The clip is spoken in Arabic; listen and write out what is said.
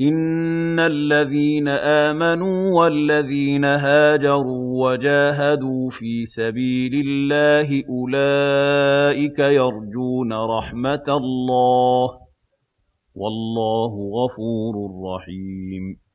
إِنَّ الَّذِينَ آمَنُوا وَالَّذِينَ هَاجَرُوا وَجَاهَدُوا فِي سَبِيلِ اللَّهِ أُولَٰئِكَ يَرْجُونَ رَحْمَةَ اللَّهِ ۚ وَاللَّهُ غَفُورٌ رَّحِيمٌ